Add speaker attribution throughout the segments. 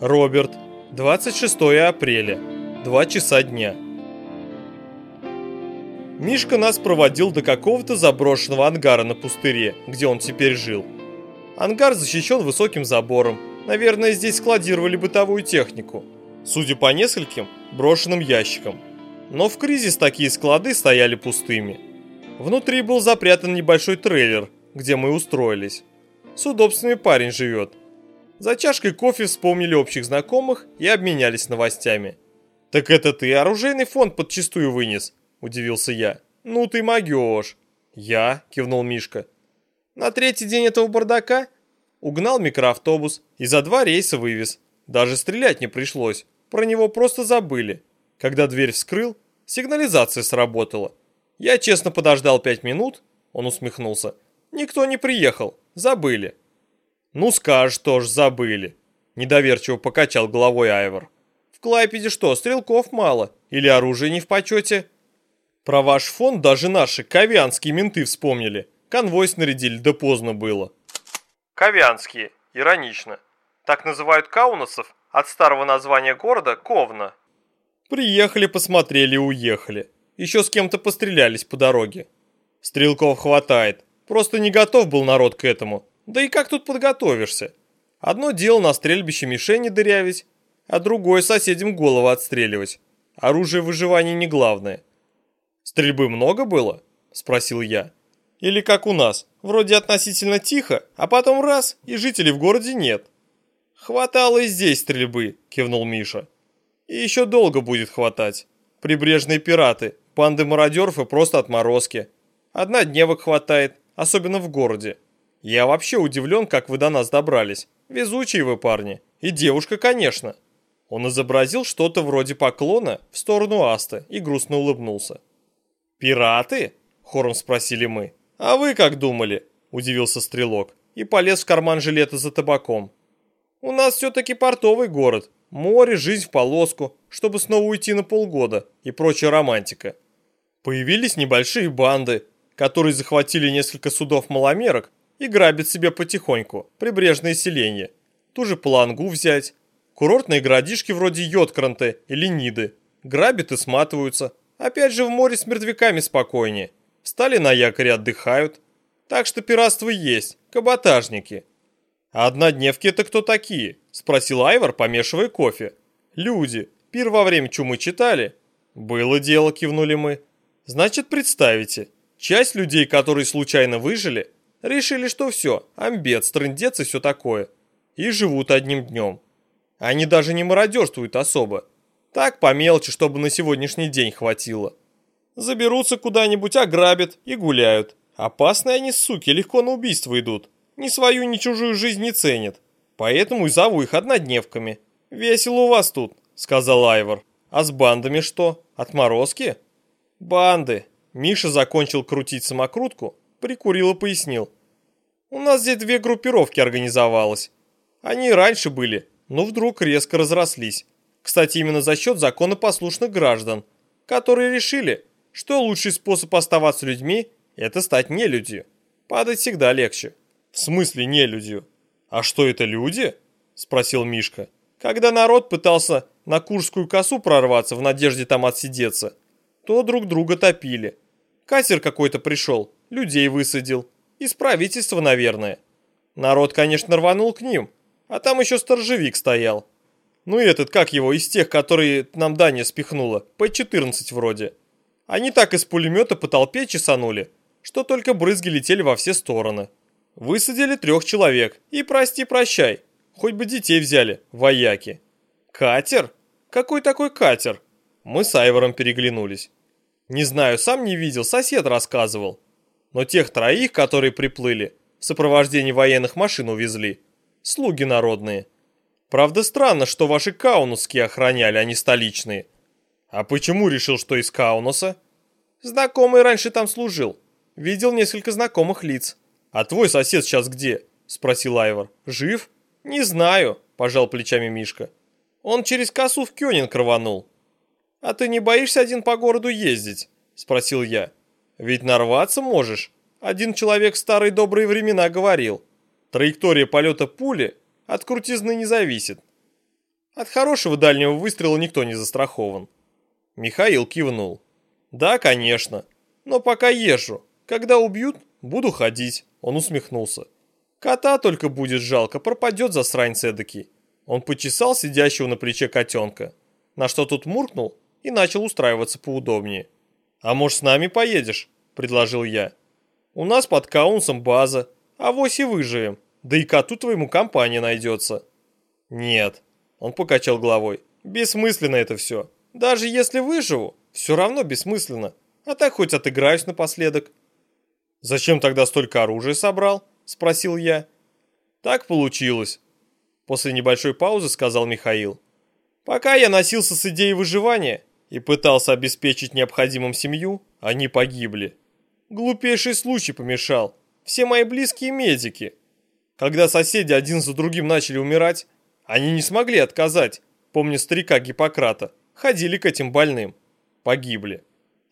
Speaker 1: Роберт, 26 апреля, 2 часа дня. Мишка нас проводил до какого-то заброшенного ангара на пустыре, где он теперь жил. Ангар защищен высоким забором. Наверное, здесь складировали бытовую технику. Судя по нескольким брошенным ящикам. Но в кризис такие склады стояли пустыми. Внутри был запрятан небольшой трейлер, где мы устроились. С удобствами парень живет – за чашкой кофе вспомнили общих знакомых и обменялись новостями. «Так это ты оружейный фонд подчистую вынес?» – удивился я. «Ну ты могешь!» «Я?» – кивнул Мишка. «На третий день этого бардака?» Угнал микроавтобус и за два рейса вывез. Даже стрелять не пришлось. Про него просто забыли. Когда дверь вскрыл, сигнализация сработала. Я честно подождал пять минут, он усмехнулся. Никто не приехал, забыли. «Ну скажешь тоже, забыли», – недоверчиво покачал головой Айвор. «В Клайпеде что, стрелков мало? Или оружие не в почете?» «Про ваш фонд даже наши ковянские менты вспомнили. Конвой снарядили, да поздно было». «Ковянские, иронично. Так называют каунасов от старого названия города Ковна». «Приехали, посмотрели уехали. Еще с кем-то пострелялись по дороге. Стрелков хватает. Просто не готов был народ к этому. Да и как тут подготовишься? Одно дело на стрельбище мишени дырявить, а другое соседям голову отстреливать. Оружие выживания не главное. Стрельбы много было? Спросил я. Или как у нас, вроде относительно тихо, а потом раз, и жителей в городе нет. Хватало и здесь стрельбы, кивнул Миша. И еще долго будет хватать. Прибрежные пираты, банды мародеров и просто отморозки. Однодневок хватает, особенно в городе. Я вообще удивлен, как вы до нас добрались. Везучие вы парни. И девушка, конечно. Он изобразил что-то вроде поклона в сторону Аста и грустно улыбнулся. «Пираты?» – хором спросили мы. «А вы как думали?» – удивился Стрелок и полез в карман жилета за табаком. «У нас все-таки портовый город. Море, жизнь в полоску, чтобы снова уйти на полгода и прочая романтика. Появились небольшие банды, которые захватили несколько судов маломерок и грабит себе потихоньку прибрежные селения. Ту же Палангу взять. Курортные городишки вроде Йоткранте или Ниды. Грабят и сматываются. Опять же в море с мертвяками спокойнее. Встали на якоре отдыхают. Так что пиратство есть, каботажники. А однодневки это кто такие? Спросил Айвар, помешивая кофе. Люди. Пир во время чумы читали? Было дело, кивнули мы. Значит, представите, часть людей, которые случайно выжили, Решили, что все, амбец, трындец и все такое. И живут одним днем. Они даже не мародерствуют особо. Так по мелочи, чтобы на сегодняшний день хватило. Заберутся куда-нибудь, ограбят и гуляют. Опасные они, суки, легко на убийство идут. Ни свою, ни чужую жизнь не ценят. Поэтому и зову их однодневками. Весело у вас тут, сказал Айвор. А с бандами что? Отморозки? Банды. Миша закончил крутить самокрутку, прикурил и пояснил. У нас здесь две группировки организовалось. Они раньше были, но вдруг резко разрослись. Кстати, именно за счет законопослушных граждан, которые решили, что лучший способ оставаться людьми – это стать нелюдью. Падать всегда легче. В смысле нелюдью? А что это люди? Спросил Мишка. Когда народ пытался на Курскую косу прорваться в надежде там отсидеться, то друг друга топили. Катер какой-то пришел, людей высадил, из правительства, наверное. Народ, конечно, рванул к ним, а там еще сторожевик стоял. Ну и этот, как его, из тех, которые нам Даня спихнула, П-14 вроде. Они так из пулемета по толпе чесанули, что только брызги летели во все стороны. Высадили трех человек, и прости-прощай, хоть бы детей взяли, вояки. Катер? Какой такой катер? Мы с Айвором переглянулись. Не знаю, сам не видел, сосед рассказывал но тех троих, которые приплыли, в сопровождении военных машин увезли. Слуги народные. Правда, странно, что ваши каунусские охраняли, а не столичные. А почему решил, что из Каунуса? Знакомый раньше там служил. Видел несколько знакомых лиц. А твой сосед сейчас где? Спросил Айвор. Жив? Не знаю, пожал плечами Мишка. Он через косу в Кёнинг рванул. А ты не боишься один по городу ездить? Спросил я. Ведь нарваться можешь. Один человек в старые добрые времена говорил. Траектория полета пули от крутизны не зависит. От хорошего дальнего выстрела никто не застрахован. Михаил кивнул. Да, конечно. Но пока езжу. Когда убьют, буду ходить. Он усмехнулся. Кота только будет жалко, пропадет засранец эдакий. Он почесал сидящего на плече котенка, на что тут муркнул и начал устраиваться поудобнее. «А может, с нами поедешь?» – предложил я. «У нас под Каунсом база, а вось и выживем, да и коту твоему компания найдется». «Нет», – он покачал головой, – «бессмысленно это все. Даже если выживу, все равно бессмысленно, а так хоть отыграюсь напоследок». «Зачем тогда столько оружия собрал?» – спросил я. «Так получилось», – после небольшой паузы сказал Михаил. «Пока я носился с идеей выживания и пытался обеспечить необходимым семью, они погибли. Глупейший случай помешал. Все мои близкие медики. Когда соседи один за другим начали умирать, они не смогли отказать, помню старика Гиппократа, ходили к этим больным. Погибли.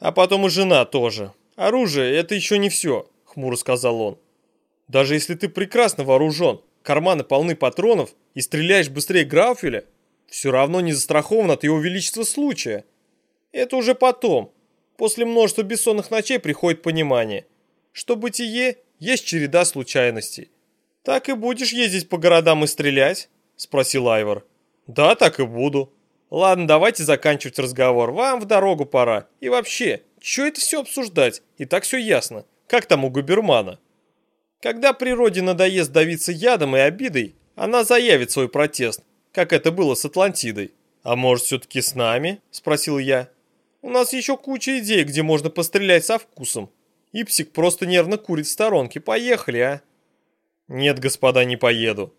Speaker 1: А потом и жена тоже. Оружие – это еще не все, хмуро сказал он. Даже если ты прекрасно вооружен, карманы полны патронов и стреляешь быстрее Грауфеля, все равно не застрахован от его величества случая. Это уже потом. После множества бессонных ночей приходит понимание, что бытие есть череда случайностей. «Так и будешь ездить по городам и стрелять?» – спросил Айвор. «Да, так и буду. Ладно, давайте заканчивать разговор. Вам в дорогу пора. И вообще, что это все обсуждать? И так все ясно. Как там у Губермана?» Когда природе надоест давиться ядом и обидой, она заявит свой протест, как это было с Атлантидой. «А может, все-таки с нами?» – спросил я. «У нас еще куча идей, где можно пострелять со вкусом. Ипсик просто нервно курит в сторонке. Поехали, а?» «Нет, господа, не поеду».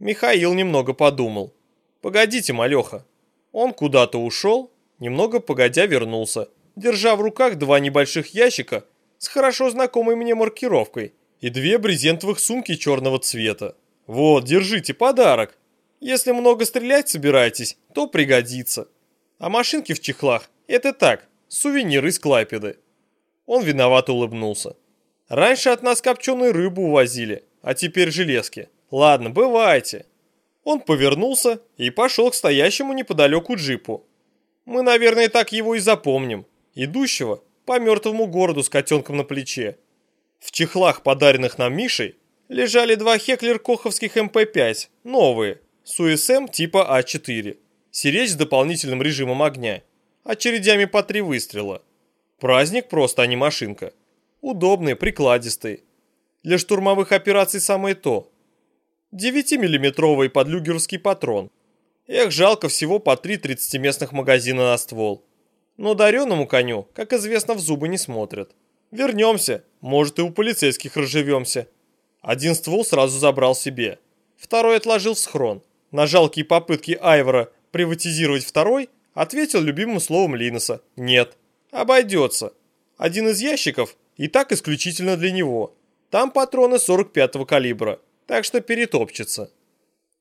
Speaker 1: Михаил немного подумал. «Погодите, малеха». Он куда-то ушел, немного погодя вернулся, держа в руках два небольших ящика с хорошо знакомой мне маркировкой и две брезентовых сумки черного цвета. «Вот, держите, подарок. Если много стрелять собираетесь, то пригодится. А машинки в чехлах – это так, сувениры из Клайпеды». Он виновато улыбнулся. «Раньше от нас копченую рыбу увозили, а теперь железки. Ладно, бывайте». Он повернулся и пошел к стоящему неподалеку джипу. Мы, наверное, так его и запомним. Идущего по мертвому городу с котенком на плече. В чехлах, подаренных нам Мишей, лежали два Хеклер-Коховских МП-5, новые, с УСМ типа А4. Сиречь с дополнительным режимом огня, очередями по три выстрела. Праздник просто, а не машинка. Удобный, прикладистый. Для штурмовых операций самое то. 9-миллиметровый подлюгерский патрон. Эх, жалко всего по три 30-местных магазина на ствол. Но дареному коню, как известно, в зубы не смотрят. Вернемся, может и у полицейских разживемся. Один ствол сразу забрал себе. Второй отложил в схрон. На жалкие попытки Айвора приватизировать второй, ответил любимым словом Линоса «нет». Обойдется. Один из ящиков и так исключительно для него. Там патроны 45-го калибра, так что перетопчется.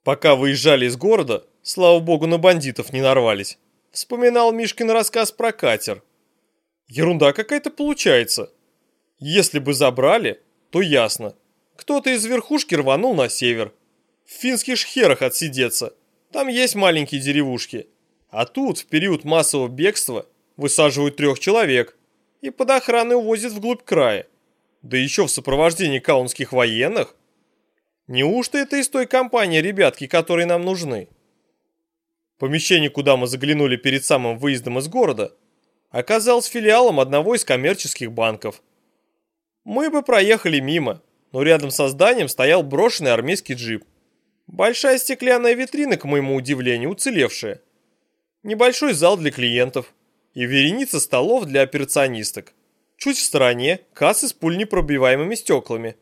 Speaker 1: Пока выезжали из города, слава богу, на бандитов не нарвались. Вспоминал Мишкин рассказ про катер. Ерунда какая-то получается. Если бы забрали, то ясно. Кто-то из верхушки рванул на север. В финских шхерах отсидеться. Там есть маленькие деревушки. А тут, в период массового бегства, высаживают трех человек и под охраной увозят вглубь края. Да еще в сопровождении каунских военных. Неужто это из той компании ребятки, которые нам нужны? Помещение, куда мы заглянули перед самым выездом из города, оказалось филиалом одного из коммерческих банков – мы бы проехали мимо, но рядом со зданием стоял брошенный армейский джип. Большая стеклянная витрина, к моему удивлению, уцелевшая. Небольшой зал для клиентов и вереница столов для операционисток. Чуть в стороне кассы с пульнепробиваемыми стеклами.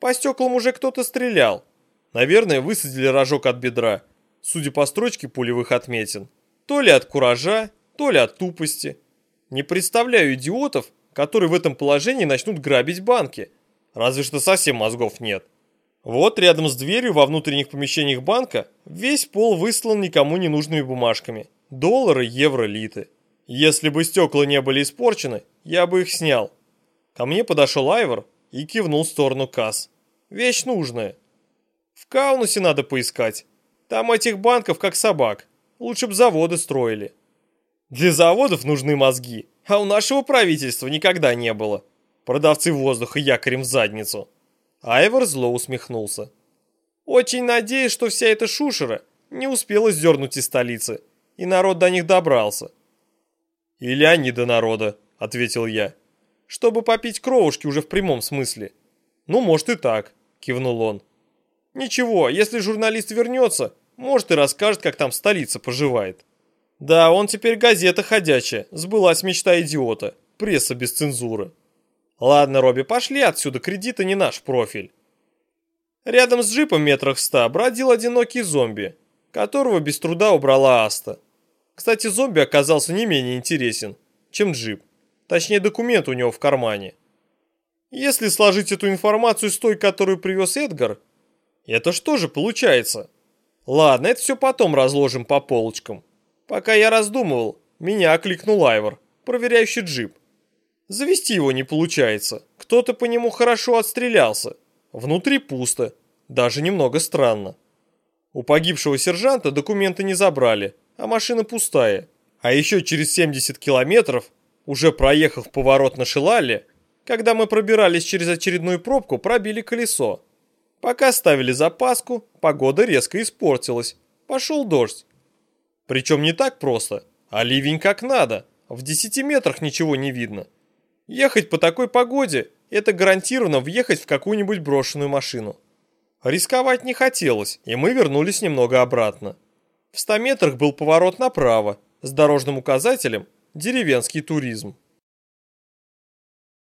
Speaker 1: По стеклам уже кто-то стрелял. Наверное, высадили рожок от бедра, судя по строчке пулевых отметин. То ли от куража, то ли от тупости. Не представляю идиотов, которые в этом положении начнут грабить банки. Разве что совсем мозгов нет. Вот рядом с дверью во внутренних помещениях банка весь пол выслан никому не нужными бумажками. Доллары, евро, литы. Если бы стекла не были испорчены, я бы их снял. Ко мне подошел Айвор и кивнул в сторону касс. Вещь нужная. В Каунусе надо поискать. Там этих банков как собак. Лучше б заводы строили. Для заводов нужны мозги, а у нашего правительства никогда не было. Продавцы воздуха якорем в задницу. Айвор зло усмехнулся. Очень надеюсь, что вся эта шушера не успела сдернуть из столицы, и народ до них добрался. «Или они до народа», — ответил я. «Чтобы попить кровушки уже в прямом смысле». «Ну, может и так», — кивнул он. «Ничего, если журналист вернется, может и расскажет, как там столица поживает». «Да, он теперь газета ходячая, сбылась мечта идиота, пресса без цензуры». «Ладно, Робби, пошли отсюда, кредиты не наш профиль». Рядом с джипом метрах ста бродил одинокий зомби, которого без труда убрала Аста. Кстати, зомби оказался не менее интересен, чем джип. Точнее, документ у него в кармане. Если сложить эту информацию с той, которую привез Эдгар, это что же получается? Ладно, это все потом разложим по полочкам. Пока я раздумывал, меня окликнул Айвор, проверяющий джип. Завести его не получается. Кто-то по нему хорошо отстрелялся. Внутри пусто. Даже немного странно. У погибшего сержанта документы не забрали, а машина пустая. А еще через 70 километров, уже проехав поворот на Шилале, когда мы пробирались через очередную пробку, пробили колесо. Пока ставили запаску, погода резко испортилась. Пошел дождь. Причем не так просто, а ливень как надо. В 10 метрах ничего не видно. Ехать по такой погоде – это гарантированно въехать в какую-нибудь брошенную машину. Рисковать не хотелось, и мы вернулись немного обратно. В 100 метрах был поворот направо, с дорожным указателем «Деревенский туризм».